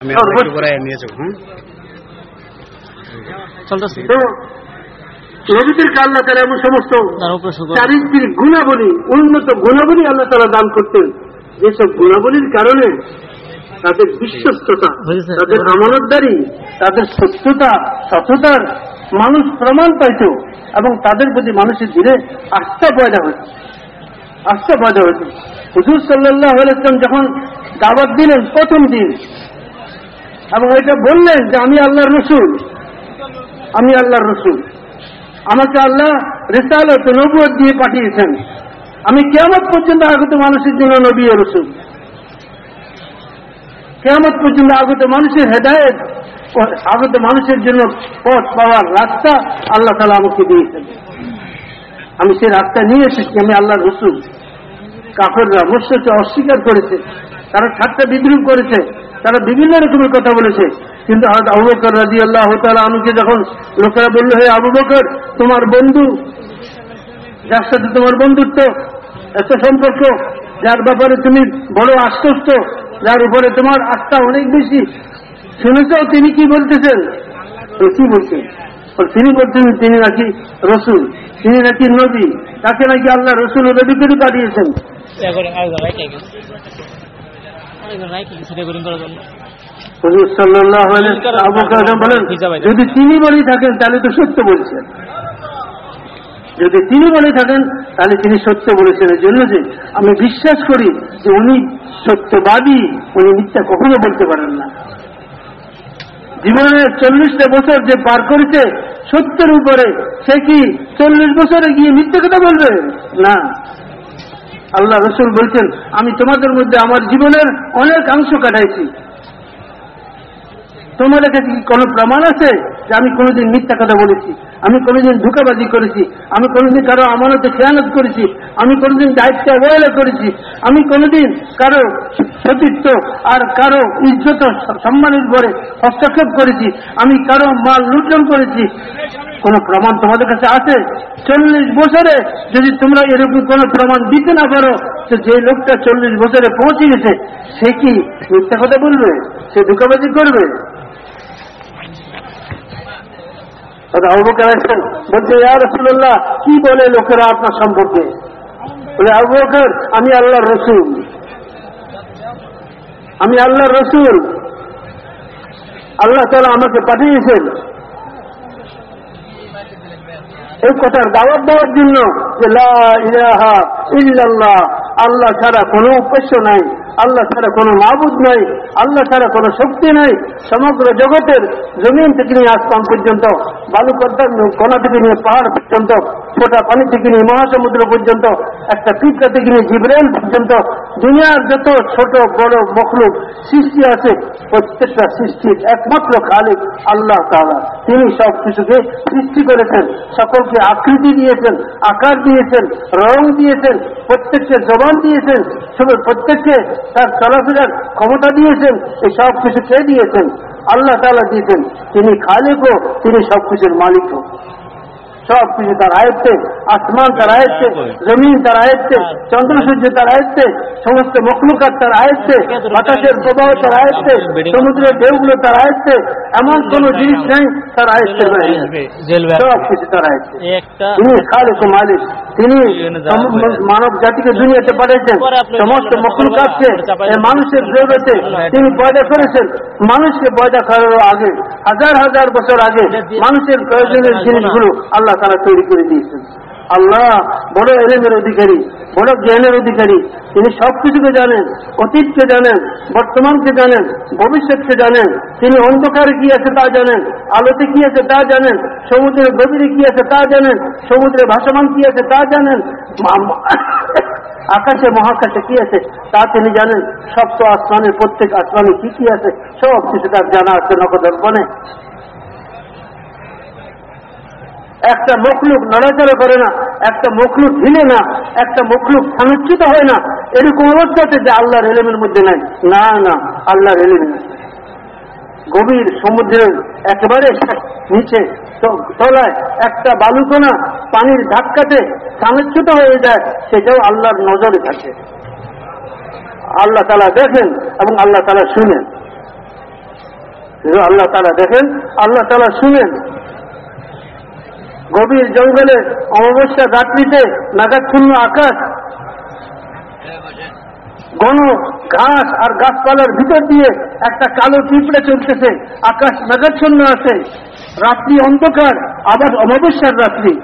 আমি আপনাকে একটু করে নিয়ে যাব হ্যাঁ চলতেছি। তো আল্লাহ তারা এমন সমস্ত চারিত্রিক গুণাবলী উন্নত গুণাবলী আল্লাহ তারা দান করতেন। যেসব গুণাবলীর কারণে তাদের বিশ্বস্ততা তাদের আমানতদারি তাদের সত্যতা সততার মানুষ প্রমাণ পাইত এবং তাদের প্রতি মানুষের ধীরে আস্থা পয়দা হয়েছে আস্থা পয়দা হয়েছে হুজুর সাল্লাহ যখন দাওয়াত দিলেন প্রথম দিন এবং এটা বললেন যে আমি আল্লাহর রসুল। আমি আল্লাহর রসুল। আমাকে আল্লাহ রেসালত নবুয়ত দিয়ে পাঠিয়েছেন। আমি কেমন পর্যন্ত আগত মানুষের জন্য নবী রসুল। কেমন পর্যন্ত আগত মানুষের হেদায়ত আগত মানুষের জন্য পথ পাওয়ার রাস্তা আল্লাহ তালা আমাকে দিয়েছেন। আমি সেই রাস্তা নিয়ে এসেছি, আমি আল্লাহর রসুল। কাফেররা মুসকে অস্বীকার করেছে, তারা ঠাট্টা বিদ্রুপ করেছে। তারা বিভিন্ন রকমের কথা বলেছে। কিন্তু হয়তো আবু বকর রাজি আল্লাহ আনুকে যখন লোকেরা বলল, হে আবু বকর, তোমার বন্ধু, যার সাথে তোমার বন্ধুত্ব, এত সম্পর্ক, যার ব্যাপারে তুমি বড় আশ্বস্ত, যার উপরে তোমার আস্থা অনেক বেশি, শুনেছ তিনি কি বলতেছেন? কি বলছেন? তিনি বলছেন, তিনি নাকি রসুল, তিনি নাকি নবী, তাকে নাকি আল্লাহ রসুল নবী করে পাঠিয়েছেন হুজুর বলেন যদি তিনি বলেই থাকেন তাহলে তো সত্য বলছেন। যদি তিনি বলে থাকেন তাহলে তিনি সত্য বলেছেন। এর জন্য যে আমি বিশ্বাস করি যে উনি সত্যবাদী উনি মিথ্যা কখনো বলতে পারেন না। জীবনের চল্লিশটা বছর যে পার করেছে সত্যের উপরে সে কি চল্লিশ বছরে গিয়ে মিথ্যে কথা বলবে? না। আল্লাহ রসুল বলছেন, আমি তোমাদের মধ্যে আমার জীবনের অনেক অংশ কাটাইছি। তোমাদের কাছে কি কোনো প্রমাণ আছে? যে আমি কোনোদিন মিথ্যা কথা বলেছি, আমি কোনোদিন ধোকাবাজি করেছি, আমি কোনোদিন কারও আমানতে খেয়ানত করেছি, আমি কোনোদিন দায়িত্ব অবহেলা করেছি, আমি কোনোদিন কারও সতীত্ব আর কারও ইজ্জত সম্মানের উপরে হস্তক্ষেপ করেছি, আমি কারও মাল লুটন করেছি। কোন প্রমাণ তোমাদের কাছে আছে? চল্লিশ বছরে যদি তোমরা এরকম কোন প্রমাণ দিতে না পারো, তো যে লোকটা চল্লিশ বছরে পৌঁছে গেছে, সে কি মিথ্যা কথা বলবে? সে ধোকাবাজি করবে? তবে আবু বলছে, ইয়া রাসূলুল্লাহ, কি বলে লোকেরা আপনার সম্পর্কে? বলে, আবু আমি আল্লাহর রসুল। আমি আল্লাহর রসুল। আল্লাহ তাআলা আমাকে পাঠিয়েছেন। এই কথার দাওয়াত দেওয়ার জন্য যে ইলাহা ইল্লাল্লাহ আল্লাহ ছাড়া কোনো উপাস্য নাই, আল্লাহ ছাড়া কোনো মাবুদ নাই, আল্লাহ ছাড়া কোনো শক্তি নাই। সমগ্র জগতের জমিন থেকে নিয়ে আসমান পর্যন্ত বালুকর্তার কোনা থেকে নিয়ে পাহাড় পর্যন্ত ফোটা পানি থেকে নিয়ে মহাসমুদ্র পর্যন্ত, একটা পিঁপড়া থেকে নিয়ে জিব্রাইল পর্যন্ত, দুনিয়ার যত ছোট, বড়, মখলুক সৃষ্টি আছে, প্রত্যেকটা সৃষ্টির একমাত্র খালিক আল্লাহ তালা তিনি সব কিছুকে সৃষ্টি করেছেন, সকলকে আকৃতি দিয়েছেন, আকার দিয়েছেন, রং দিয়েছেন, প্রত্যেককে জবান দিয়েছেন প্রত্যেককে তার চলাফেরার ক্ষমতা দিয়েছেন, এই সব কিছু কে দিয়েছেন? আল্লাহ তালা দিয়েছেন। তিনি খালিকও তিনি সব কিছুর মালিকও সব কিছু তার আয়ত্তে আসমান তার আয়ত্তে জমিন তার আয়ত্তে চন্দ্র সূর্য তার আয়ত্তে সমস্ত মখলুকাত তার আয়ত্তে বাতাসের প্রবাহ তার আয়ত্তে সমুদ্রের ঢেউগুলো তার আয়ত্তে এমন কোন জিনিস নেই তার আয়ত্তে সব কিছু তার আয়ত্তে। তিনি খালেক মালিক। তিনি মানব জাতিকে দুনিয়াতে পাঠিয়েছেন। সমস্ত মখলুকাতকে মানুষের জগতে তিনি পয়দা করেছেন। মানুষকে পয়দা করার আগে হাজার হাজার বছর আগে মানুষের প্রয়োজনের জিনিসগুলো আল্লাহ তারা তৈরি করে দিয়েছেন। আল্লাহ বড় এলেমের অধিকারী, বড় জ্ঞানের অধিকারী। তিনি সবকিছুকে জানেন, অতীতকে জানেন, বর্তমানকে জানেন, ভবিষ্যৎকে জানেন। তিনি অন্ধকারে কি আছে তা জানেন, আলোতে কি আছে তা জানেন, সমুদ্রের গভীরে কি আছে তা জানেন সমুদ্রে ভাসমান কি আছে তা জানেন আকাশে, মহাকাশে কি আছে তা তিনি জানেন, সপ্ত আসমানের প্রত্যেক আসমানে কি কি আছে সব কিছু তার জানা আছে নকদর্পণে একটা মখলুক নড়াচড়া করে না, একটা মখলুক হিলে না, একটা মখলুক স্থানচ্যুত হয় না, এরকম অবস্থা আছে যে আল্লাহর এলেমের মধ্যে নাই। না না, আল্লাহর এলেম গভীর সমুদ্রের একেবারে নিচে তলায় একটা বালুকোনা পানির ধাক্কাতে স্থানচ্যুত হয়ে যায়, সেটাও আল্লাহর নজরে থাকে। আল্লাহ তালা দেখেন এবং আল্লাহ তালা শুনেন। আল্লাহ তালা দেখেন, আল্লাহ তালা শুনেন গভীর জঙ্গলে অমাবস্যা রাত্রিতে নাগাচ্ছন্ন আকাশ, ঘন ঘাস আর গাছপালার ভিতর দিয়ে একটা কালো পিঁপড়ে চলতেছে। আকাশ মেঘাচ্ছন্ন আছে। রাত্রি অন্ধকার, আবার অমাবস্যার রাত্রি।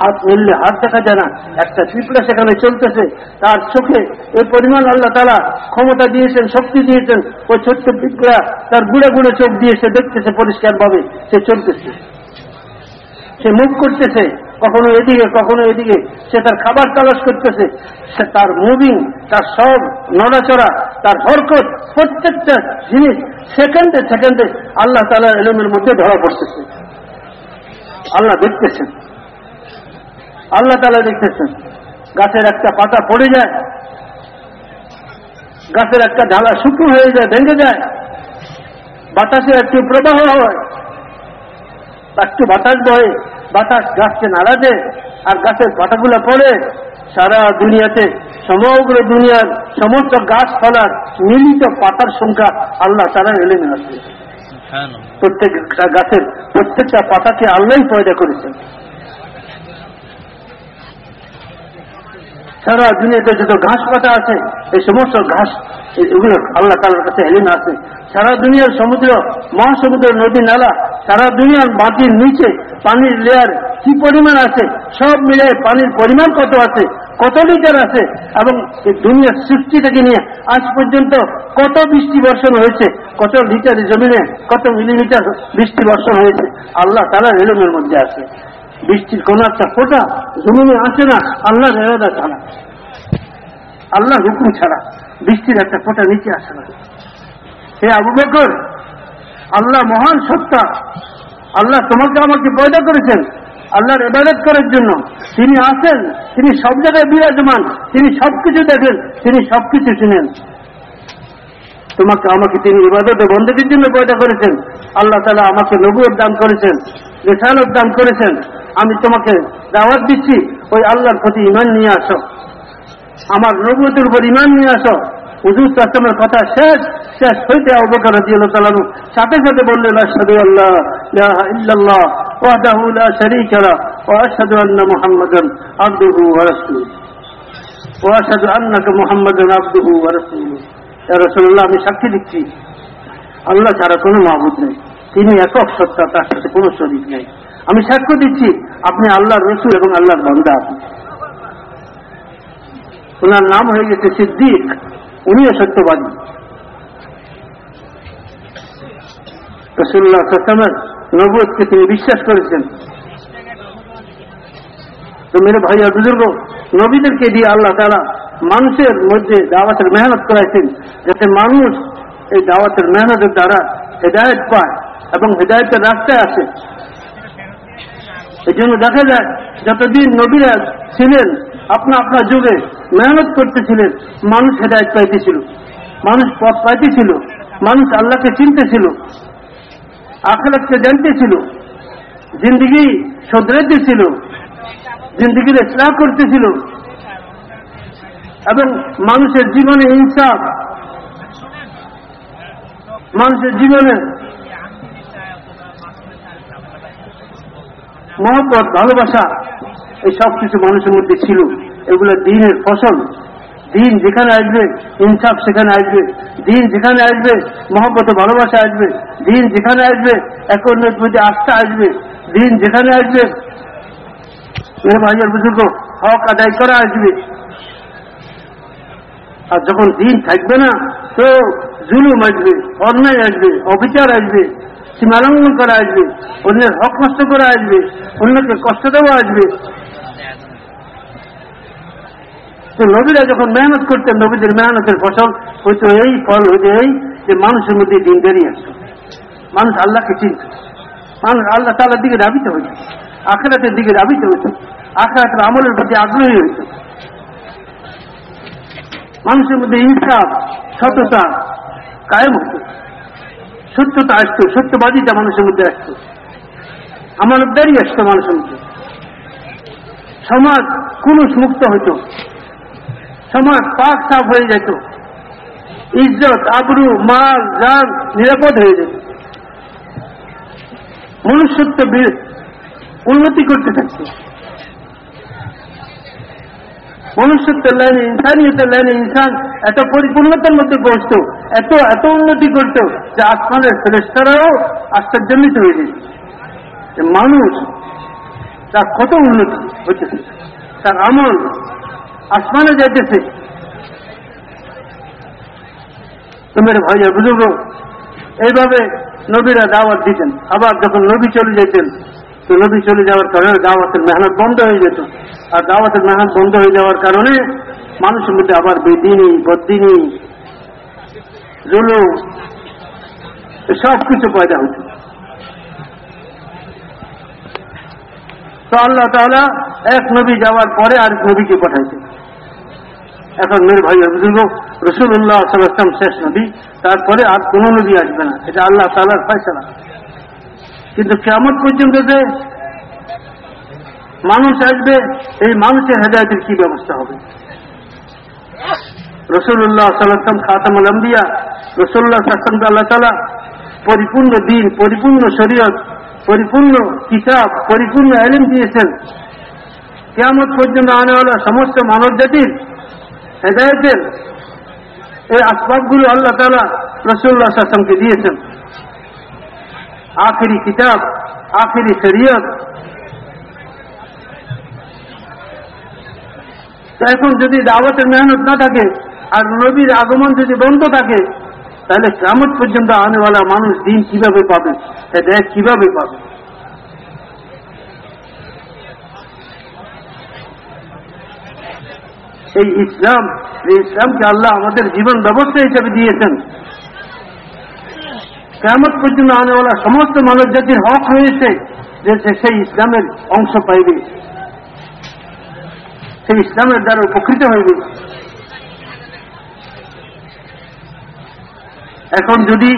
হাত মিললে হাত দেখা যায় না। একটা পিঁপড়া সেখানে চলতেছে। তার চোখে এই পরিমাণ আল্লাহ তারা ক্ষমতা দিয়েছেন, শক্তি দিয়েছেন। ওই ছোট্ট পিঁপড়া তার গুড়ে গুড়ে চোখ দিয়ে সে দেখতেছে পরিষ্কার ভাবে সে চলতেছে। সে মুখ করতেছে কখনো এদিকে কখনো এদিকে। সে তার খাবার তালাশ করতেছে। সে তার মুভিং, তার সব নড়াচড়া, তার হরকত, প্রত্যেকটা জিনিস সেকেন্ডে সেকেন্ডে আল্লাহ তালার এলমের মধ্যে ধরা পড়তেছে। আল্লাহ দেখতেছেন। আল্লাহ তালা দেখতেছেন। গাছের একটা পাতা পড়ে যায়। গাছের একটা ঢালা শুকনো হয়ে যায়, ভেঙে যায়। বাতাসে একটু প্রবাহ হয়। একটু বাতাস বয়ে বাতাস গাছকে নাড়া দেয় আর গাছের পাতাগুলো পড়ে। সারা দুনিয়াতে সমগ্র দুনিয়ার সমস্ত গাছ ফলার মিলিত পাতার সংখ্যা আল্লাহ তারা এলেমে আসবে প্রত্যেক গাছের প্রত্যেকটা পাতাকে আল্লাহ পয়দা করেছেন। সারা দুনিয়াতে যত ঘাস পাতা আছে, এই সমস্ত ঘাস এগুলো আল্লাহ তালার কাছে এলিমে আছে। সারা দুনিয়ার সমুদ্র মহাসমুদ্র নদী নালা, সারা দুনিয়ার মাটির নিচে পানির লেয়ার কি পরিমাণ আছে, সব মিলে পানির পরিমাণ কত আছে, কত লিটার আছে, এবং দুনিয়ার সৃষ্টি থেকে নিয়ে আজ পর্যন্ত কত বৃষ্টি বর্ষণ হয়েছে, কত লিটার জমিনে, কত মিলিমিটার বৃষ্টি বর্ষণ হয়েছে, আল্লাহ তালার এলমের মধ্যে আছে। বৃষ্টির কোন একটা ফোটা, জমিনে আসে না, আল্লাহর এরাদা ছাড়া। আল্লাহ হুকুম ছাড়া বৃষ্টির একটা ফোটা নিচে আসে না। হে আবু বকর, আল্লাহ মহান সত্তা। আল্লাহ তোমাকে আমাকে পয়দা করেছেন আল্লাহর এবাদত করার জন্য। তিনি আসেন তিনি সব জায়গায় বিরাজমান, তিনি সবকিছু দেখেন, তিনি সবকিছু শুনেন তোমাকে আমাকে তিনি ইবাদতে বন্ধের জন্য পয়দা করেছেন। আল্লাহ তালা আমাকে নবুয়ের দান করেছেন, রেসালত দান করেছেন। আমি তোমাকে দাওয়াত দিচ্ছি, ওই আল্লাহর প্রতি ইমান নিয়ে আসো। আমার নবুয়তের উপর ইমান নিয়ে আসো। হুজুর তাসলামের কথা শেষ শেষ হইতে অবকার দিয়ে তালানু সাথে সাথে বললেন, আশহাদু আল্লাহ ইল্লাল্লাহ লা আমি সাক্ষী দিচ্ছি। আল্লাহ ছাড়া কোনো মাহবুদ নেই। তিনি একক সত্তা, তার সাথে কোনো শরীর নেই। আমি সাক্ষ্য দিচ্ছি, আপনি আল্লাহর রসুল এবং আল্লাহর বান্দা। ওনার নাম হয়ে গেছে সিদ্দিক, উনিও সত্যবাদী। রসুল্লাহ সাসমের নবুয়কে তিনি বিশ্বাস করেছেন। তো মেরে ভাইয়া বুজুর্গ, নবীদেরকে দিয়ে আল্লাহ তারা মানুষের মধ্যে দাওয়াতের মেহনত করাইছেন, যাতে মানুষ এই দাওয়াতের মেহনতের দ্বারা হেদায়ত পায় এবং হেদায়তের রাস্তায় আসে। এই জন্য দেখা যায় যতদিন নবীরা ছিলেন, আপনা আপনার যুগে মেহনত করতেছিলেন, মানুষ হেদায়ত পাইতেছিল। মানুষ পথ পাইতেছিল, মানুষ আল্লাহকে চিনতেছিল আখলাককে জানতেছিল, জিন্দগি শোধরাইতেছিল, জিন্দগির ইসলাম করতেছিল। এবং মানুষের জীবনে ইনসাফ মানুষের জীবনে মহব্বত ভালোবাসা, এই সব কিছু মানুষের মধ্যে ছিল। এগুলো দিনের ফসল। দিন যেখানে আসবে, ইনসাফ সেখানে আসবে। দিন যেখানে আসবে, মহব্বত ভালোবাসা আসবে। দিন যেখানে আসবে এক অন্যের প্রতি আস্থা আসবে। দিন যেখানে আসবে মেরে ভাইয়ের বুজুর্গ, হক আদায় করা আসবে। আর যখন দিন থাকবে না, তো জুলুম আসবে, অন্যায় আসবে, অবিচার আসবে। সীমালঙ্ঘন করা আসবে, অন্যের হক নষ্ট করা আসবে, অন্যকে কষ্ট দেওয়া আসবে। তো নবীরা যখন মেহনত করতেন, নবীদের মেহনতের ফসল হয়তো এই ফল হইতে এই যে মানুষের মধ্যে দিন বেরিয়ে আসতো। মানুষ আল্লাহকে চিনত। মানুষ আল্লাহ তালার দিকে দাবিত হইত। আখেরাতের দিকে দাবিত হইত। আখেরাতের আমলের প্রতি আগ্রহী হইত। মানুষের মধ্যে ইনসাফ সততা কায়েম হতো সত্যতা আসতো সত্যবাদিতা মানুষের মধ্যে আসতো আমানতদারি আসতো মানুষের মধ্যে। সমাজ কুলুষ মুক্ত হইত। সমাজ পাক সাফ হয়ে যেত। ইজ্জত, আবরু, মাল জান নিরাপদ হয়ে যেত। মনুষ্যত্ব উন্নতি করতে থাকতো। মনুষ্যত্বের লাইনে, ইনসানিয়তের লাইনে ইনসান এত পরিপূর্ণতার মধ্যে পৌঁছত এত এত উন্নতি করত যে আসমানের শ্রেষ্ঠরাও আশ্চর্যান্বিত হয়ে যেত মানুষ তার কত উন্নতি হচ্ছে তার আমল আসমানে যাইতেছে। তোমার ভাই বুঝুক এইভাবে নবীরা দাওয়াত দিতেন। আবার যখন নবী চলে যেতেন তো নবী চলে যাওয়ার কারণে দাওয়াতের মেহনত বন্ধ হয়ে যেত। আর দাওয়াতের মেহনত বন্ধ হয়ে যাওয়ার কারণে মানুষের মধ্যে আবার বেদিনী বদিনী জুলু সব কিছু পয়দা হতো। তো আল্লাহ তাহলে এক নবী যাওয়ার পরে আরেক নবীকে পাঠাইছে। এখন মেয়ের ভাই বুঝুন রসুল্লাহ শেষ নবী, তারপরে আর কোন নবী আসবে না। এটা আল্লাহ তালার ফয়সলা। কিন্তু কেমন পর্যন্ত যে মানুষ আসবে, এই মানুষের হেদায়তের কি ব্যবস্থা হবে? রসুল্লাহ সাল্লাম খাতামুল আম্বিয়া রসুল্লাহ সাল্লাম আল্লাহ তালা পরিপূর্ণ দিন, পরিপূর্ণ শরীয়ত, পরিপূর্ণ কিতাব, পরিপূর্ণ এলিম দিয়েছেন। কেমন পর্যন্ত আনেওয়ালা সমস্ত মানব জাতির হেদায়তের। এই আসবাবগুলো আল্লাহ তালা রসুল্লাহ সাসমকে দিয়েছেন। আখেরি কিতাব, আখেরি শরীয়ত। এখন যদি দাওয়াতের মেহনত না থাকে আর নবীর আগমন যদি বন্ধ থাকে, তাহলে কেমন পর্যন্ত আনেওয়ালা মানুষ দিন কীভাবে পাবে? হেদায়ত কীভাবে পাবে? এই ইসলাম, এই ইসলামকে আল্লাহ আমাদের জীবন ব্যবস্থা হিসেবে দিয়েছেন। কেমন পর্যন্ত আনেওয়ালা সমস্ত মানব জাতির হক রয়েছে যে সেই ইসলামের অংশ পাইবে, সেই ইসলামের দ্বারা উপকৃত হইবে। এখন যদি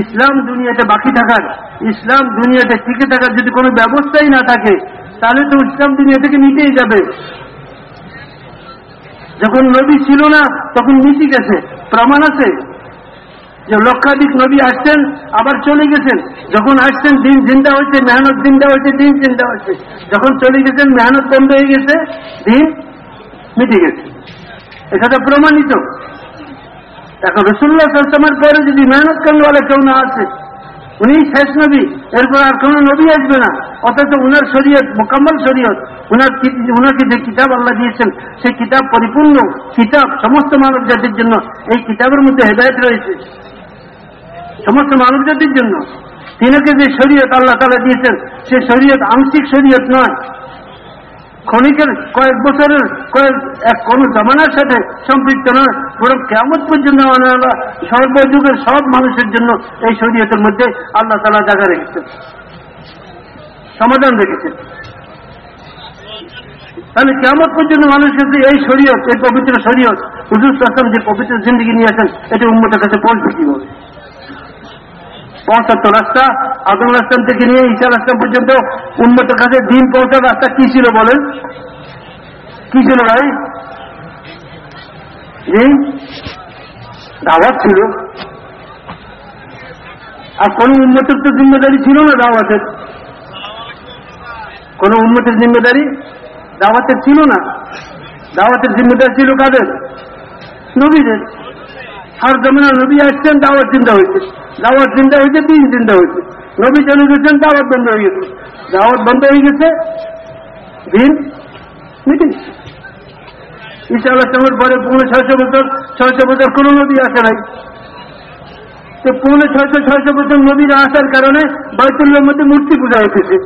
ইসলাম দুনিয়াতে বাকি থাকার, ইসলাম দুনিয়াতে টিকে থাকার যদি কোনো ব্যবস্থাই না থাকে, তাহলে তো ইসলাম দুনিয়া থেকে নিতেই যাবে। যখন নবী ছিল না, তখন মিটি গেছে, প্রমাণ আছে। যে লক্ষাধিক নবী আসছেন, আবার চলে গেছেন। যখন আসছেন, দিন জিন্দা হয়েছে, মেহনত জিন্দা হয়েছে, দিন জিন্দা হয়েছে। যখন চলে গেছেন, মেহনত বন্ধ হয়ে গেছে, দিন মিটে গেছে। এটা তো প্রমাণিত এখন রসুল্লাহ সাল্লামের পরে যদি মেহনত করলে কেউ না আসে, উনি শেষ নবী, এরপর আর কোন নবী আসবে না। অথচ উনার শরীয়ত, মোকাম্মল শরীয়ত, উনার উনাকে যে কিতাব আল্লাহ দিয়েছেন, সেই কিতাব পরিপূর্ণ কিতাব, সমস্ত মানব জাতির জন্য এই কিতাবের মধ্যে হেদায়ত রয়েছে। সমস্ত মানব জাতির জন্য। তিনাকে যে শরীয়ত আল্লাহ তালা দিয়েছেন, সে শরীয়ত আংশিক শরীয়ত নয়। ক্ষণিকের কয়েক বছরের কয়েক এক কোন জমানার সাথে সম্পৃক্ত নয়, বরং কেমন পর্যন্ত আল্লাহ সর্বযুগের সব মানুষের জন্য এই শরীয়তের মধ্যে আল্লাহ তালা জায়গা রেখেছেন। সমাধান রেখেছেন। তাহলে কেমন পর্যন্ত মানুষের কাছে এই শরীয়ত, এই পবিত্র শরীয়ত, হুজুর আসলাম যে পবিত্র জিন্দগি নিয়ে আসেন, এটা উন্মতের কাছে পৌঁছে কীভাবে? পৌঁছাতো রাস্তা আদম আসলাম থেকে নিয়ে ঈশা আসলাম পর্যন্ত উন্মতের কাছে দিন পৌঁছার রাস্তা কি ছিল বলেন? কি ছিল ভাই? দাওয়াত ছিল। আর কোন উন্মতের তো জিম্মেদারি ছিল না দাওয়াতের? কোন উন্মতের জিম্মেদারি দাওয়াতের ছিল না। দাওয়াতের জিম্মেদারি ছিল কাদের? নবীদের। আর জমিনা নবী আসছেন, দাওয়াত চিন্তা হয়েছে। দাওয়াত চিন্তা হয়েছে দিন চিন্তা হয়েছে। নবী চলে গেছেন, দাওয়াত বন্ধ হয়ে গেছে। দাওয়াত বন্ধ হয়ে গেছে, দিন মিটিং। ঈশা আলাহামের পরে পৌনে ছয়শো বছর ছয়শো বছর কোন নদী আসে নাই। তো পৌনে ছয়শো ছয়শো বছর নদীরা আসার কারণে বাইতুল্লার মধ্যে মূর্তি পূজা হইতেছে।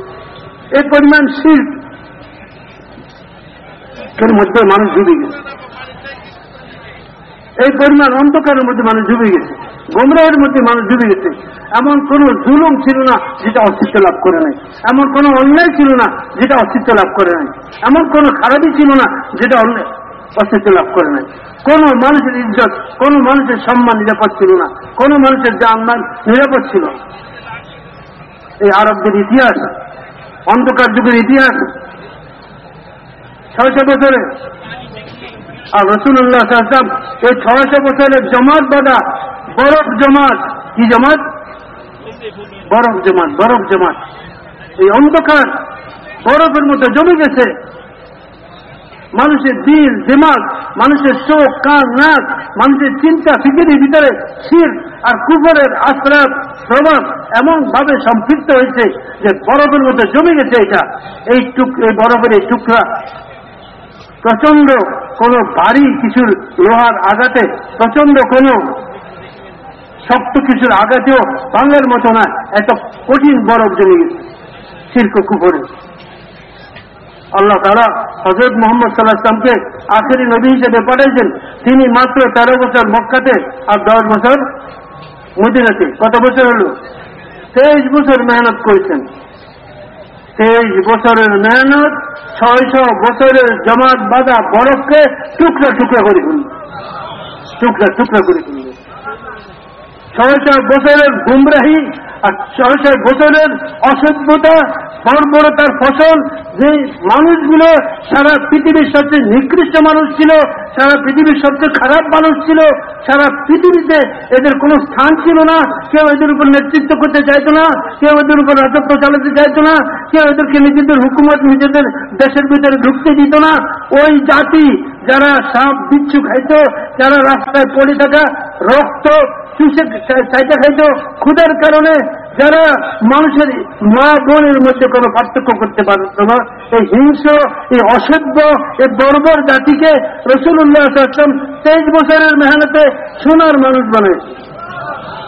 এর পরিমাণ এর মধ্যে মানুষ ডুবে গেছে। এই পরিমাণ অন্ধকারের মধ্যে মানুষ ডুবে গেছে, গোমরাহের মধ্যে মানুষ ডুবে গেছে। এমন কোন জুলুম ছিল না যেটা অস্তিত্ব লাভ করে নাই। এমন কোন অন্যায় ছিল না যেটা অস্তিত্ব লাভ করে নাই। এমন কোন খারাপই ছিল না যেটা অস্তিত্ব লাভ করে নাই। কোন মানুষের ইজ্জত, কোন মানুষের সম্মান নিরাপদ ছিল না। কোন মানুষের জানমান নিরাপদ ছিল এই আরবদের ইতিহাস, অন্ধকার যুগের ইতিহাস, ছয়শো বছরে আর রসুল্লাহ সাল্লাম এই ছয়শো বছরের জমাত বাঁধা বরফ জমাত। কি জমাত? বরফ জমাত বরফ জমাত। এই অন্ধকার বরফের মতো জমে গেছে। মানুষের দিল, দিমাগ, মানুষের চোখ, কান, নাক, মানুষের চিন্তা, ফিকিরের ভিতরে শির আর কুফরের আশ্রয় প্রভাব এমন ভাবে সম্পৃক্ত হয়েছে যে বরফের মধ্যে জমে গেছে এটা। এই বরফের এই টুকরা প্রচণ্ড কোন ভারী কিছুর লোহার আঘাতে প্রচণ্ড কোন শক্ত কিছুর আঘাতেও বাংলার মতো না, এত কঠিন বরফ জমে গেছে শিল্প কুফরে। আল্লাহ তারা হজরত মোহাম্মদ সাল্লাহামকে আখেরি নবী হিসেবে পাঠাইছেন। তিনি মাত্র তেরো বছর মক্কাতে আর দশ বছর মদিনাতে। কত বছর হল? তেইশ বছর মেহনত করেছেন। তেইশ বছরের মেহনত, ছয়শো বছরের জমাত বাঁধা বরফকে টুকরা টুকরা করে ফেলল টুকরা টুকরা করে ফেলল ছয়শো বছরের গুমরাহি আর ছয়শো বছরের অসভ্যতা, বর্বরতার ফসল, যে মানুষগুলো সারা পৃথিবীর সবচেয়ে নিকৃষ্ট মানুষ ছিল, সারা পৃথিবীর সবচেয়ে খারাপ মানুষ ছিল, সারা পৃথিবীতে এদের কোনো স্থান ছিল না, কেউ এদের উপর নেতৃত্ব করতে চাইতো না, কেউ এদের উপর রাজত্ব চালাতে চাইতো না, কেউ এদেরকে নিজেদের হুকুমত নিজেদের দেশের ভিতরে ঢুকতে দিত না। ওই জাতি যারা সাপ, বিচ্ছু খাইত, যারা রাস্তায় পড়ে থাকা রক্ত চাইতে ক্ষুদের কারণে যারা মানুষের মা বোনের মধ্যে কোনো পার্থক্য করতে পারত না। এই হিংস এই অসভ্য, এই বর্বর জাতিকে রসুল্লাহ আসলাম তেইশ বছরের মেহনতে সোনার মানুষ বানাইছে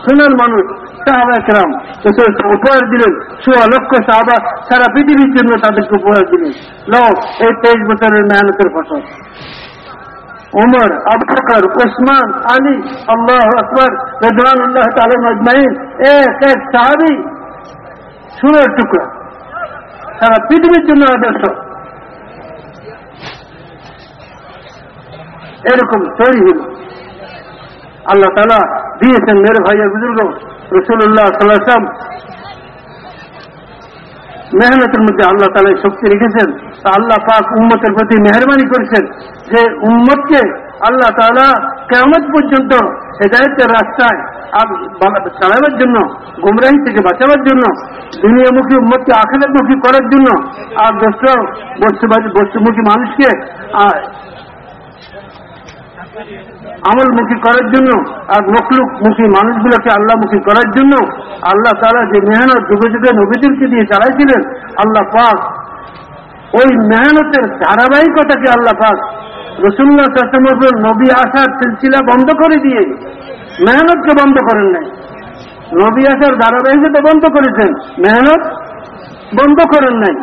সোনার মানুষ উপহার দিলেন। সোয়া লক্ষ সাহাবা সারা পৃথিবীর জন্য তাদেরকে উপহার দিলেন। লও এই তেইশ বছরের মেহনতের ফসল। Umar Abu Bakr Osman Ali আল্লাহ আকবর রজওয়ানুল্লাহ তালম আজমাইন এক এক সাহাবি, সুরের টুকরা। সারা পৃথিবীর জন্য আদর্শ। এরকম তৈরি হল। আল্লাহ তালা দিয়েছেন, মেরে ভাইয়ের বুজুর্গ রসুল্লাহ সাল্লাম মেহনতের মধ্যে আল্লাহ তালা শক্তি রেখেছেন। তা আল্লাহ পাক উম্মতের প্রতি মেহরবানি করেছেন। যে উম্মতকে আল্লাহ তালা কেমন পর্যন্ত হেদায়তের রাস্তায় চালাবার জন্য, গুমরাহি থেকে বাঁচাবার জন্য, দুনিয়ামুখী উম্মতকে আখেরাতমুখী করার জন্য আর দোস্ত বস্তুমুখী মানুষকে আমলমুখী করার জন্য আর মখলুকমুখী মানুষগুলোকে আল্লাহমুখী করার জন্য আল্লাহ তারা যে মেহনত যুগে যুগে নবীদেরকে দিয়ে চালাইছিলেন, আল্লাহ পাক ওই মেহনতের ধারাবাহিকতাকে আল্লাহ পাক রসুল্লাহ কাস্টমার নবী আসার সিলসিলা বন্ধ করে দিয়ে মেহনতকে বন্ধ করেন নাই। নবী আসার ধারাবাহিকতা বন্ধ করেছেন, মেহনত বন্ধ করেন নাই।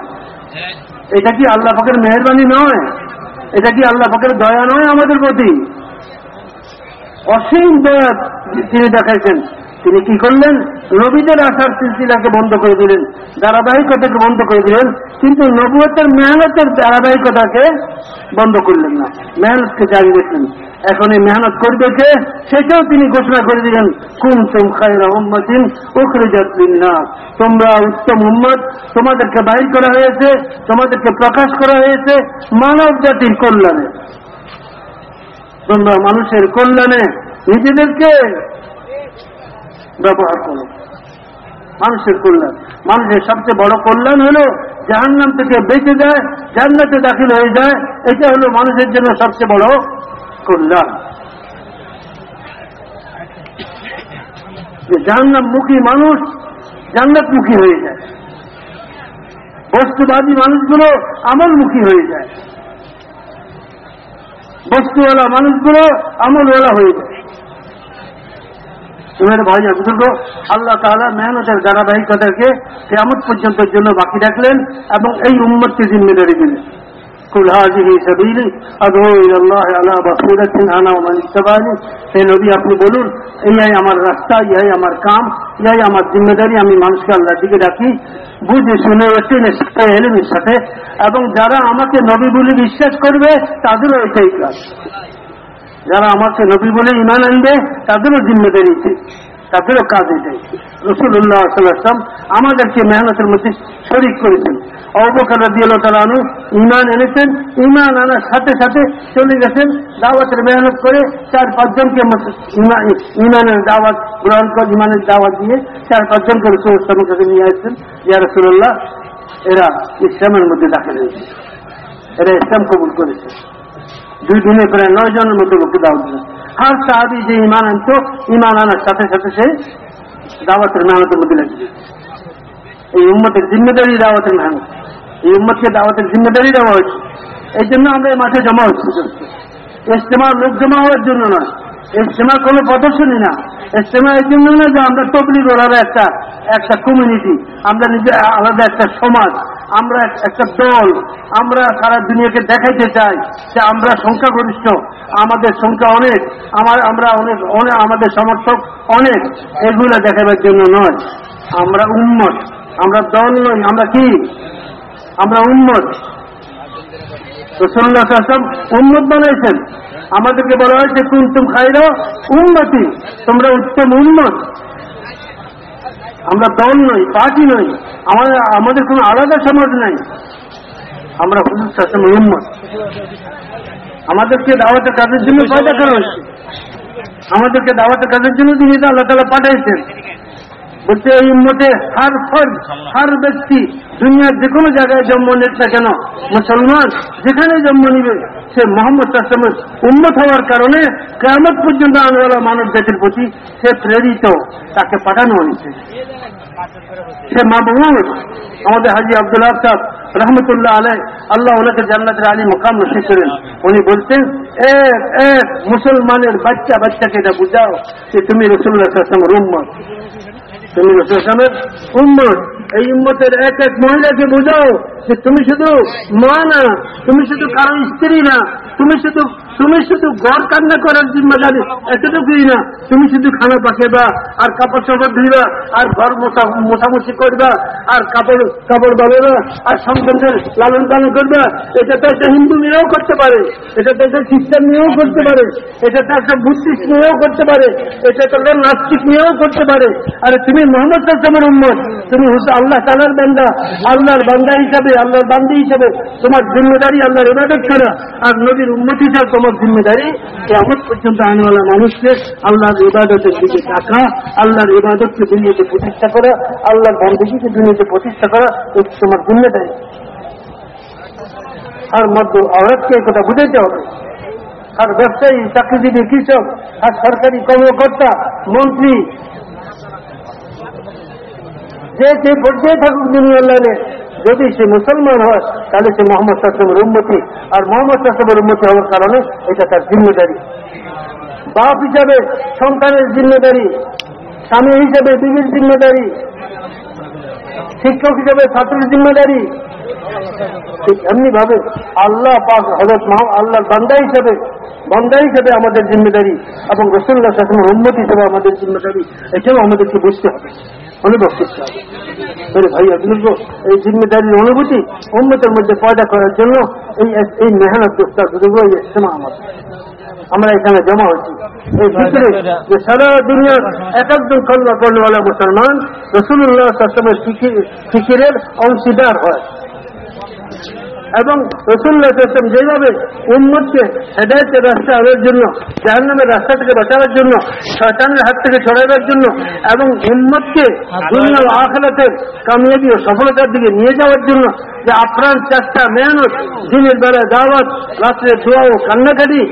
এটা কি আল্লাহ পাকের মেহরবানি নয়? এটা কি আল্লাহ পাকের দয়া নয় আমাদের প্রতি? অসীম দয়া তিনি দেখাইছেন। তিনি কি করলেন? নবীদের আসার সিলসিলাকে বন্ধ করে দিলেন, ধারাবাহিকতাকে বন্ধ করে দিলেন, কিন্তু নবুয়তের মেহনতের ধারাবাহিকতাকে বন্ধ করলেন না। মেহনতকে জারি রেখলেন এখন এই মেহনত করবে কে? সেটাও তিনি ঘোষণা করে দিলেন কুম তুম খায়রা উখরিজাত লিন্নাস। তোমরা উত্তম উম্মত তোমাদেরকে বাহির করা হয়েছে, তোমাদেরকে প্রকাশ করা হয়েছে মানব জাতির কল্যাণে। তোমরা মানুষের কল্যাণে নিজেদেরকে ব্যবহার করো মানুষের কল্যাণ। মানুষের সবচেয়ে বড় কল্যাণ হলো জাহান্নাম থেকে বেঁচে যায়, জান্নাতে দাখিল হয়ে যায়। এটা হলো মানুষের জন্য সবচেয়ে বড় কল্যাণ। যে জাহান্নামমুখী মানুষ জান্নাতমুখী হয়ে যায়। বস্তুবাদী মানুষগুলো আমলমুখী হয়ে যায়। বস্তুওয়ালা মানুষগুলো আমলওয়ালা হয়ে যায়। তোমার ভাই বুজুর্গ আল্লাহ তালা মেহনতের ধারাবাহিকতাকে কেমন পর্যন্তের জন্য বাকি রাখলেন এবং এই উম্মতকে জিম্মেদারি দিলেন قل هذه سبيلي ادعو الى الله على بصيرة انا ومن اتبعني হে নবী আপনি বলুন এই আমার রাস্তা ইহাই আমার কাম ইহাই আমার জিম্মেদারি আমি মানুষকে আল্লাহর দিকে ডাকি বুঝে শুনে এটেনের সাথে এলেমের সাথে এবং যারা আমাকে নবী বলে বিশ্বাস করবে তাদেরও এটাই কাজ যারা আমাকে নবী বলে ইমান আনবে, তাদেরও জিম্মেদারি তাদেরও কাজ এটাই রসুল্লাহ সাল্লাম আমাদেরকে মেহনতের মধ্যে শরিক করেছেন। অবকার দিয়ে তালানু ইমান এনেছেন ইমান আনার সাথে সাথে চলে গেছেন, দাওয়াতের মেহনত করে চার পাঁচজনকে ইমানের দাওয়াত গ্রহণ করে ইমানের দাওয়াত দিয়ে চার পাঁচজনকে রসুল ইসলামের কাছে নিয়ে আসছেন। ইয়া রসুল্লাহ এরা ইসলামের মধ্যে দাখিল হয়েছে। এরা ইসলাম কবুল করেছে। দুই দিনে করে নয় জনের মতো লোককে দাওয়াত দিলেন আর সাহাবি যে ইমান আনতো, ইমান আনার সাথে সাথে সে দাওয়াতের মেহনতের মধ্যে লেগে এই উম্মতের জিম্মেদারি দাওয়াতের মেহনত এই উম্মতকে দাওয়াতের জিম্মেদারি দেওয়া হয়েছে। এই জন্য আমরা এই মাঠে জমা হচ্ছি। ইজতেমার লোক জমা হওয়ার জন্য নয়। ইস্তেমা কোনো প্রদর্শনী না। ইস্তেমা এই জন্য না যে আমরা তবলিগ ওলার একটা একটা কমিউনিটি আমরা নিজে, আলাদা একটা সমাজ, আমরা একটা দল, আমরা সারা দুনিয়াকে দেখাইতে চাই যে আমরা সংখ্যাগরিষ্ঠ, আমাদের সংখ্যা অনেক, আমার, আমরা অনেক অনেক, আমাদের সমর্থক অনেক, এগুলো দেখাবার জন্য নয়। আমরা উন্মত আমরা দল নই, আমরা কি? আমরা উন্মত রসুল্লাহ উন্মত বানাইছেন। আমাদেরকে বলা হয়েছে কুন্তুম খাইরা উন্নতি তোমরা উত্তম উন্মত আমরা দল নই, পার্টি নই, আমাদের আমাদের কোনো আলাদা সমাজ নাই। আমরা হুজুর শাসন উন্মত আমাদেরকে দাওয়াতের কাজের জন্য পয়দা করা হয়েছে। আমাদেরকে দাওয়াতের কাজের জন্য তিনি আল্লাহ তালা পাঠাইছেন। বলছে এই উন্মতে হার ফর্দ হার ব্যক্তি দুনিয়ার যে কোনো জায়গায় জন্ম নিক না কেন? মুসলমান যেখানে জন্ম নিবে সে মোহাম্মদ আসলামের উন্মত হওয়ার কারণে কেমন পর্যন্ত আনওয়ালা মানব জাতির প্রতি সে প্রেরিত তাকে পাঠানো হয়েছে। সে মাহমুদ আমাদের হাজি আব্দুল সাহেব রহমতুল্লাহ আলাই আল্লাহ ওনাকে জান্নাতের আলী মোকাম নসিব করেন। উনি বলতেন এক এক মুসলমানের বাচ্চা বাচ্চাকে এটা বুঝাও যে তুমি রসুল্লাহ উম্মত। তুমি রসুলের উম্মত এই উম্মতের এক এক মহিলাকে বোঝাও যে তুমি শুধু মা না, তুমি শুধু কারও স্ত্রী না, তুমি শুধু তুমি শুধু ঘর কান্না করার জিম্মাদারি এতটুকুই না। তুমি শুধু খানা পাকাবা আর কাপড় চাপড় ধুইবা, আর ঘর মোছামুছি করবা, আর কাপড় কাপড় বানাবা আর সন্তানদের লালন পালন করবা। এটা তো একটা হিন্দু মেয়েও করতে পারে, এটা তো একটা খ্রিস্টান মেয়েও করতে পারে, এটা তো একটা বুদ্ধিস্ট মেয়েও করতে পারে, এটা তো একটা নাস্তিক মেয়েও করতে পারে। আর তুমি মোহাম্মদ সাল্লামের উম্মত, তুমি হচ্ছে আল্লাহ তালার বান্দা, আল্লাহর বান্দা হিসাবে, আল্লাহর বান্দি হিসাবে তোমার জিম্মেদারি আল্লাহর ইবাদত করা আর নবীর উন্মত হিসাবে তোমার জিম্মেদারি কেমন পর্যন্ত আনওয়ালা মানুষকে আল্লাহর ইবাদতের দিকে ডাকা আল্লাহর ইবাদতকে দুনিয়াতে প্রতিষ্ঠা করা, আল্লাহর বন্দীকে দুনিয়াতে প্রতিষ্ঠা করা, এটা তোমার জিম্মেদারি। আর মধ্য আওয়াজকে এই কথা বুঝাইতে হবে। আর ব্যবসায়ী, চাকরিজীবী, কৃষক, আর সরকারি কর্মকর্তা, মন্ত্রী যে যে পর্যায়ে থাকুক দুনিয়ার লাইনে যদি সে মুসলমান হয়, তাহলে সে মোহাম্মদ সাসমের উন্নতি আর মোহাম্মদ সাসমের উন্নতি হওয়ার কারণে এটা তার জিম্মেদারি। বাপ হিসাবে সন্তানের জিম্মেদারি, স্বামী হিসাবে বিবির জিম্মেদারি, শিক্ষক হিসাবে ছাত্রের জিম্মেদারি। এমনি ভাবে আল্লাহ পাক হজরত আল্লাহর বান্দা হিসেবে বান্দা হিসেবে আমাদের জিম্মেদারি এবং রসুল্লাহ শাসনের উন্নতি হিসেবে আমাদের জিম্মেদারি, এটাও আমাদেরকে বুঝতে হবে, অনুভব করতে হবে। ভাই বুঝব এই জিম্মেদারির অনুভূতি উন্নতের মধ্যে পয়দা করার জন্য এই এই মেহনত দোস্তা বুঝব এই ইস্তেমা আমাদের আমরা। এখানে জমা হচ্ছি এই ভিতরে যে সারা দুনিয়ার এক একজন কল্লা করলেওয়ালা মুসলমান রসুল্লাহ সাসমের ফিকিরের অংশীদার হয়। এবং রসুল্লাহ সাসম যেভাবে উন্মতকে হেদায়তের রাস্তা আনার জন্য জাহান্নামের রাস্তা থেকে বাঁচানোর জন্য শয়তানের হাত থেকে ছড়াইবার জন্য এবং উন্মতকে দুনিয়া আখলাতের কামিয়াবি ও সফলতার দিকে নিয়ে যাওয়ার জন্য যে আপ্রাণ চেষ্টা, মেহনত, দিনের বেলায় দাওয়াত, রাত্রে দোয়া ও কান্নাকাটি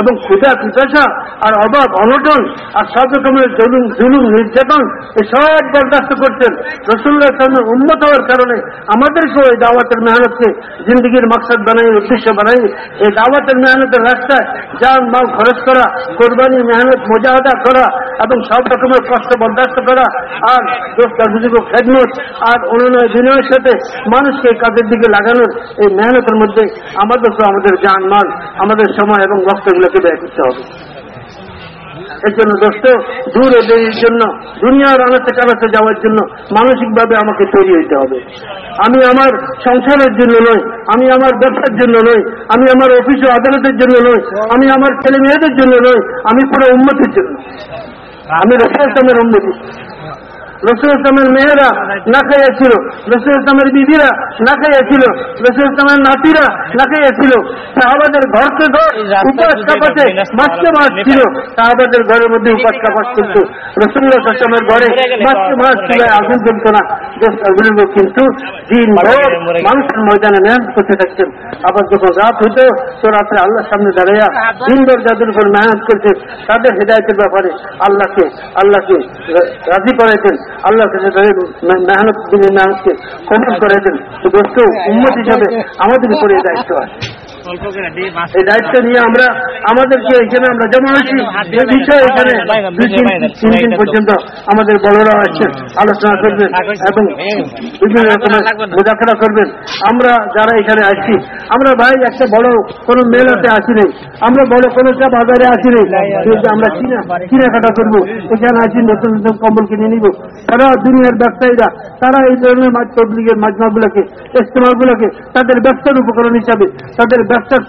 এবং ক্ষুদা পিপাসা আর অভাব, অনটন আর সব রকমের জুলুম জুলুম, নির্যাতন এসব বরদাস্ত করতেন। রসুল্লাহ সামনে উন্নত হওয়ার কারণে আমাদেরকেও এই দাওয়াতের মেহনতকে জিন্দগির মকসদ বানাই, উদ্দেশ্য বানাই। এই দাওয়াতের মেহনতের রাস্তায় যান মাল খরচ করা কোরবানি মেহনত, মোজাহাদা করা এবং সব রকমের কষ্ট বরদাস্ত করা আর দোস্ত বুজুর্গ খেদমত আর অনুনয় বিনয়ের সাথে মানুষকে এই কাজের দিকে লাগানোর এই মেহনতের মধ্যে আমাদের যান মাল, আমাদের সময় এবং রক্তগুলোকে ব্যয় করতে হবে। এর জন্য দোস্ত, দূরে দেরির জন্য, দুনিয়ার আনাতে কানাতে যাওয়ার জন্য মানসিকভাবে আমাকে তৈরি হইতে হবে। আমি আমার সংসারের জন্য নয় আমি আমার ব্যবসার জন্য নই, আমি আমার অফিস ও আদালতের জন্য নই, আমি আমার ছেলে মেয়েদের জন্য নই, আমি পুরো উন্নতির জন্য। আমি রসায়নের উন্নতি রসুল ইসলামের মেয়েরা না খাইয়াছিল রসুল ইসলামের বিবিরা না খাইয়াছিল রসুল ইসলামের নাতিরা না খাইয়াছিল। সাহাবাদের ঘরকে ঘর উপাস কাপাতে মাসকে মাস ছিল সাহাবাদের ঘরের মধ্যে উপাস কাপাস করতো রসুল্লাহ ইসলামের ঘরে মাসকে মাস ছিল আগুন জ্বলত না। দোস্ত কিন্তু দিন ভোর মানুষের ময়দানে মেহনত করতে থাকতেন। আবার যখন রাত হইতো তো রাত্রে আল্লাহর সামনে দাঁড়াইয়া দিনভর যাদের উপর মেহনত করছে তাদের হেদায়তের ব্যাপারে আল্লাহকে আল্লাহকে রাজি করাইতেন। আল্লাহকে তাদের মেহনত করাইতেন তো দোস্ত উন্মত হিসাবে আমাদের উপরে দায়িত্ব আছে এই দায়িত্ব নিয়ে আমরা আমাদেরকে এখানে আমরা জমা হয়েছি যে বিষয়ে এখানে দুই দিন তিন দিন পর্যন্ত আমাদের বড়রা আসছেন আলোচনা করবেন এবং বিভিন্ন রকমের মোজাকরা করবেন। আমরা যারা এখানে আসছি আমরা ভাই একটা বড় কোনো মেলাতে আসি নেই আমরা বড় কোনো একটা বাজারে আসি নেই কিন্তু আমরা কিনা কেনাকাটা করব। এখানে আসি নতুন নতুন কম্বল কিনে নিব। সারা দুনিয়ার ব্যবসায়ীরা তারা এই ধরনের মাছ তবলিগের মাজমাগুলোকে ইস্তেমালগুলোকে তাদের ব্যবসার উপকরণ হিসাবে তাদের ব্যবসার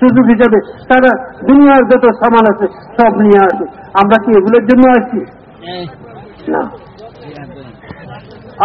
সুযোগ হিসাবে তারা দুনিয়ার যত সামান আছে সব নিয়ে আসে। আমরা কি এগুলোর জন্য আসছি? না।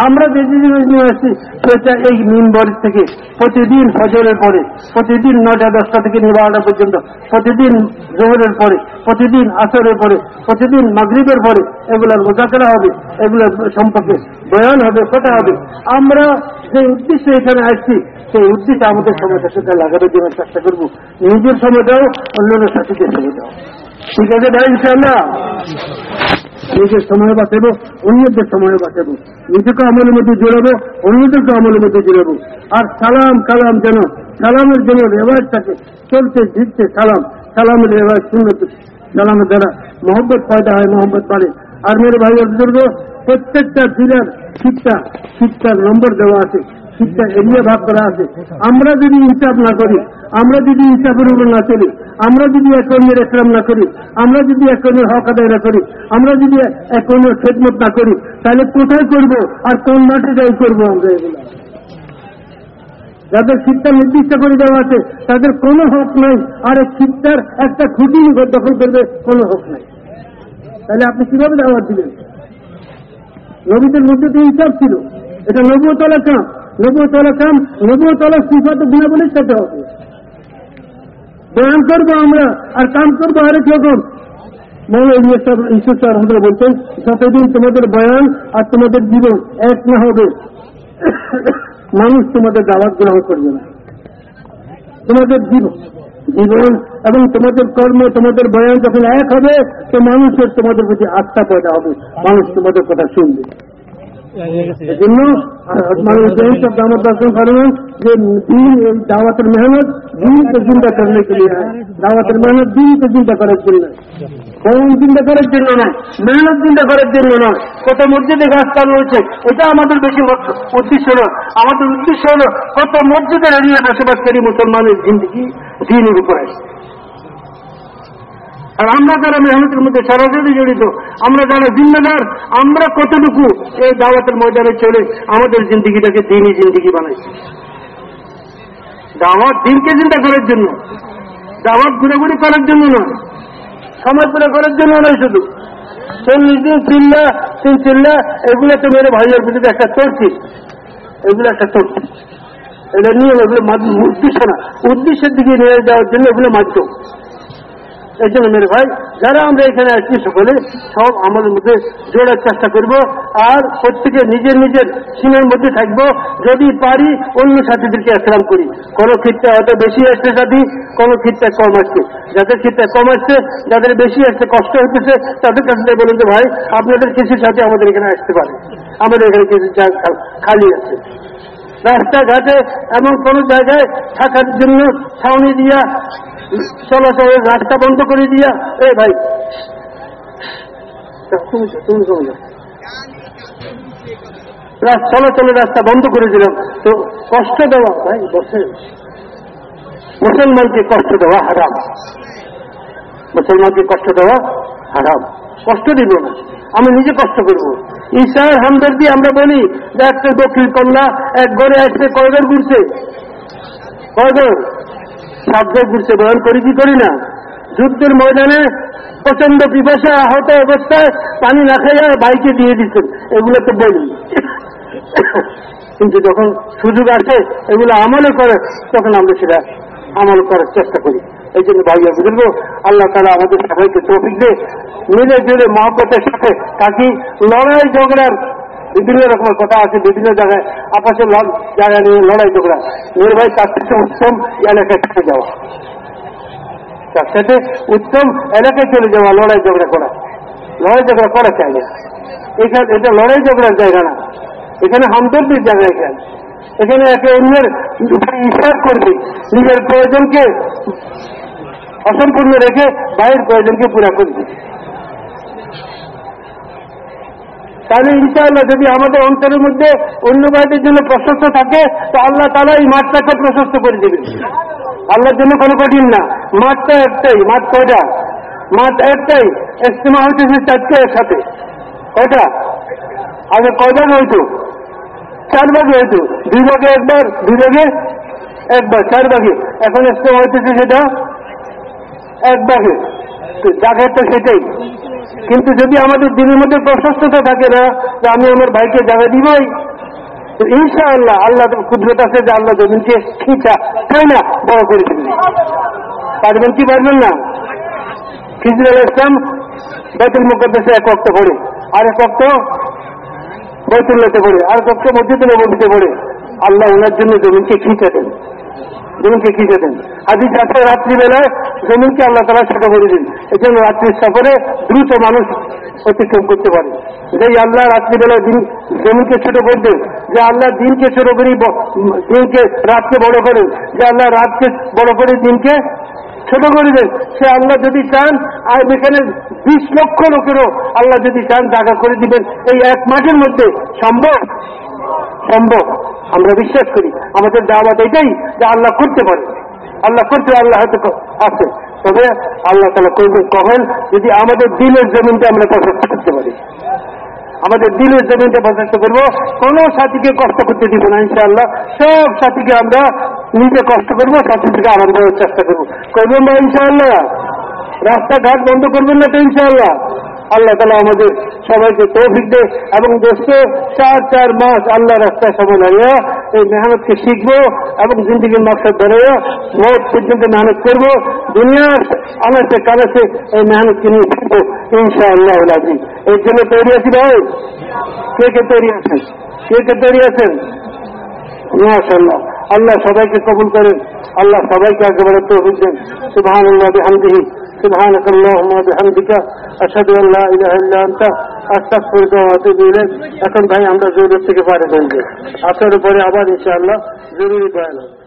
আমরা যে জিনিস নিয়ে আসছি সেটা এই মিনবর থেকে প্রতিদিন ফজরের পরে প্রতিদিন নয়টা দশটা থেকে নিয়ে বারোটা পর্যন্ত প্রতিদিন জোহরের পরে প্রতিদিন আসরের পরে প্রতিদিন মাগরিবের পরে এগুলোর মোজাকরা হবে এগুলোর সম্পর্কে বয়ান হবে কথা হবে। আমরা যে উদ্দেশ্যে এখানে আসছি সেই উদ্দেশ্যে আমাদের সময়টা সেটা লাগানোর জন্য চেষ্টা করব। নিজের সময় দাও অন্যান্য সাথীদের সময় দাও ঠিক আছে ভাই ইনশাল্লাহ নিজের সময় বাঁচাবো, অন্যদের সময় বাঁচাবো। নিজেকে আমলের মধ্যে জোড়াবো, অন্যদেরকে আমলের মধ্যে জোড়াবো। আর সালাম, কালাম যেন, সালামের যেন রেওয়াজ থাকে চলতে জিততে সালাম। সালামের রেওয়াজ সুন্দর সালামের দ্বারা মোহব্বত পয়দা হয়, মোহব্বত বাড়ে। আর মেরে ভাই বুজুর্গ প্রত্যেকটা জেলার শিক্ষা, শিক্ষার নম্বর দেওয়া আছে। শিক্ষা এরিয়া ভাগ করা আছে। আমরা যদি হিসাব না করি, আমরা যদি হিসাবের উপর না চলি, আমরা যদি এক অন্যের একরাম না করি, আমরা যদি এক অন্যের হক আদায় না করি, আমরা যদি এক অন্যের খেদমত না করি, তাহলে কোথায় করব আর কোন মাঠে যাই করব আমরা এগুলো? যাদের শিক্ষা নির্দিষ্ট করে দেওয়া আছে, তাদের কোনো হক নাই, আর শিক্ষার একটা খুঁটি দখল করবে কোনো হক নাই। তাহলে আপনি কীভাবে দাওয়াত দিলেন? নবীদের মধ্যে তো হিসাব ছিল। এটা নবুয় তলা কাম নবুয় তলা কাম নবুয় তলা সিফাত গুণাবলীর সাথে হবে। বয়ান করব আমরা, আর কাম করব আরেক রকম। ঈশ্বর আমাদের বলতেন যতদিন তোমাদের বয়ান আর তোমাদের জীবন এক না হবে, মানুষ তোমাদের দাওয়াত গ্রহণ করবে না। তোমাদের জীবন জীবন এবং তোমাদের কর্ম, তোমাদের বয়ান যখন এক হবে, তো মানুষের তোমাদের প্রতি আস্থা পয়দা হবে, মানুষ তোমাদের কথা শুনবে। এজন্য মানুষ সব দামত দর্শন করেন যে দিন এই দাওয়াতের মেহনত দিন को जिंदा करने के लिए है দাওয়াতের মেহনত দিন को जिंदा করার জন্য কোন চিন্তা করার জন্য নয় মেহনত চিন্তা করার জন্য নয় কত মসজিদে গাছ চালু হয়েছে এটা আমাদের বেশি উদ্দেশ্য নয় আমাদের উদ্দেশ্য হলো কত মসজিদের এরিয়া বসবাসকারী মুসলমানের জিন্দগি দিনের উপর আসছে আর আমরা যারা মেহনতের মধ্যে সরাসরি জড়িত, আমরা যারা জিম্মেদার, আমরা কতটুকু এই দাওয়াতের ময়দানে চলে আমাদের জিন্দগিটাকে দিনই জিন্দগি বানাইছি। দাওয়াত দিনকে চিন্তা করার জন্য, দাওয়াত ঘুরাঘুরি করার জন্য নয় সময় পুরো করার জন্য নয় শুধু। চল্লিশ দিন চিল্লা, তিন চিল্লা, এগুলো তো মেরে ভাইয়ের প্রতি একটা চলছি এগুলো একটা চলছি এটা নিয়ে এগুলো উদ্দেশ্য না। উদ্দেশ্যের দিকে নিয়ে যাওয়ার জন্য এগুলো মাধ্যম। এই জন্য মেরে ভাই, যারা আমরা এখানে আছি সকলে, সব আমাদের মধ্যে জোড়ার চেষ্টা করব, আর প্রত্যেকে নিজের নিজের সীমার মধ্যে থাকব, যদি পারি অন্য সাথীদেরকে একরাম করি। কোনো ক্ষেত্রে হয়তো বেশি আসছে সাথী, কোনো ক্ষেত্রে কম আসছে। যাদের ক্ষেত্রে কম আসছে, যাদের বেশি আসছে, কষ্ট হতেছে তাদের কাছে বলুন যে ভাই, আপনাদের কিছু সাথে আমাদের এখানে আসতে পারে। আমাদের এখানে কিছু খালি আছে। রাস্তাঘাটে এমন কোন জায়গায় থাকার জন্য ছাউনি দিয়া চলাচলের রাস্তা বন্ধ করে দিয়া, এ ভাই চলাচলের রাস্তা বন্ধ করে দিলাম। তো কষ্ট দেওয়া, ভাই বসে মুসলমানকে কষ্ট দেওয়া হারাম। মুসলমানকে কষ্ট দেওয়া হারাম। কষ্ট দিব না। আমি নিজে কষ্ট করব। ঈশার হামদর্দি আমরা বলি যে একটা দক্ষিণ কন্যা, এক ঘরে আসছে, কয়জন ঘুরছে? কয়জন? সাতজন ঘুরছে বয়ন করি কি করি না? যুদ্ধের ময়দানে প্রচণ্ড পিপাসা, আহত অবস্থায় পানি না খাইয়া বাইকে দিয়ে দিচ্ছেন। এগুলো তো বলি কিন্তু যখন সুযোগ আসে, এগুলো আমলে করে, তখন আমরা সেটা আমল করার চেষ্টা করি। এই জন্য ভাইয়া বুঝব আল্লাহ তালা আমাদের সবাইকে তৌফিক দিয়ে মিলে জুড়ে মহব্বতের সাথে তাকে লড়াই ঝগড়ার বিভিন্ন রকমের কথা আছে, বিভিন্ন জায়গায় ল- জায়গা নিয়ে লড়াই ঝগড়া। নির্ভয় তার থেকে উত্তম এলাকায় থেকে যাওয়া। তার সাথে উত্তম এলাকায় চলে যাওয়া, লড়াই ঝগড়া করা। লড়াই ঝগড়া করা চাই না এখানে, এটা লড়াই ঝগড়ার জায়গা না। এখানে হামদর্দির জায়গা এখানে। এখানে একে অন্যের ইশার করবে, নিজের প্রয়োজনকে অসম্পূর্ণ রেখে বাইরের প্রয়োজনকে পুরা করবে। তাহলে ইনশাআল্লাহ যদি আমাদের অন্তরের মধ্যে অন্য বাইরের জন্য প্রশস্ত থাকে, তো আল্লাহ তালা এই মাঠটাকে প্রশস্ত করে দেবেন। আল্লাহর জন্য কোনো কঠিন না। মাঠটা একটাই, মাঠ কয়টা? মাঠ একটাই ইস্তেমা হইতেছে চারটে একসাথে। কয়টা? আগে কয় ভাগ হইতো? চার ভাগে হইতো। দুই ভাগে একবার, দুই ভাগে একবার, চার ভাগে। এখন ইস্তেমা হইতেছে সেটা এক ভাগে। তো সেটাই। কিন্তু যদি আমাদের দিনের মধ্যে প্রশস্ততা থাকে না, যে আমি আমার ভাইকে জায়গা দিবই, তো ইনশাআল্লাহ আল্লাহ কুদরত আছে যে আল্লাহ জমিনকে খিঁচা, তাই না? বড় করে দিবেন পারবেন কি পারবেন না? খিজুর ইসলাম বাইতুল মুকদ্দাসে এক অক্ত করে আর এক অক্ত বৈতুল্লাতে করে আর এক অক্ত মসজিদুল নবীতে পড়ে। আল্লাহ ওনার জন্য জমিনকে খিঁচা দেন। জমিনকে খিঁচে দেন? হাদিস আছে রাত্রিবেলায় জমিনকে আল্লাহ তালা ছোট করে দিন। এই জন্য রাত্রির সফরে দ্রুত মানুষ অতিক্রম করতে পারে। যে আল্লাহ রাত্রিবেলায় দিন জমিনকে ছোট করে দেন, যে আল্লাহ দিনকে ছোট করে দিনকে রাতকে বড় করেন, যে আল্লাহ রাতকে বড় করে দিনকে ছোট করে দেন, সে আল্লাহ যদি চান, আর এখানে বিশ লক্ষ লোকেরও আল্লাহ যদি চান জায়গা করে দিবেন। এই এক মাসের মধ্যে সম্ভব? সম্ভব। আমরা বিশ্বাস করি, আমাদের দাওয়াত এটাই যে আল্লাহ করতে পারে। আল্লাহ করতে আল্লাহ হয়তো আছে। তবে আল্লাহ তালা করবেন কখন? যদি আমাদের দিলের জমিনটা আমরা প্রশস্ত করতে পারি। আমাদের দিলের জমিনটা প্রশস্ত করব। কোনো সাথীকে কষ্ট করতে দিব না, ইনশাআল্লাহ। সব সাথীকে আমরা নিজে কষ্ট করব, সাথী থেকে আনন্দ দেওয়ার চেষ্টা করব। করবেন না, ইনশাআল্লাহ? রাস্তাঘাট বন্ধ করবেন না তো, ইনশাআল্লাহ? আল্লাহ তালা আমাদের সবাইকে তৌফিক দে এবং দেশে চার চার মাস আল্লাহ রাস্তায় সময় লাগিয়ে এই মেহনতকে শিখব এবং জিন্দগির মাকসাদ ধরে মত পর্যন্ত মেহনত করব। দুনিয়ার আনাচে কানাচে এই মেহনতকে নিয়ে শিখব ইনশা আল্লাহ এর জন্য তৈরি আছি ভাই? কে কে তৈরি আছেন? কে কে তৈরি আছেন? মাশাল্লাহ আল্লাহ সবাইকে কবুল করেন। আল্লাহ সবাইকে একেবারে তৌফিক দেন। সুবহান আল্লাহ বিহামদিহি। سبحانك اللهم وبحمدك أشهد أن لا إله إلا أنت أستغفرك وأتوب إليك এখন ভাই আমরা জরুরত থেকে পারে দেন আসর পরে আবার ইনশাআল্লাহ জরুরি বয়ান হবে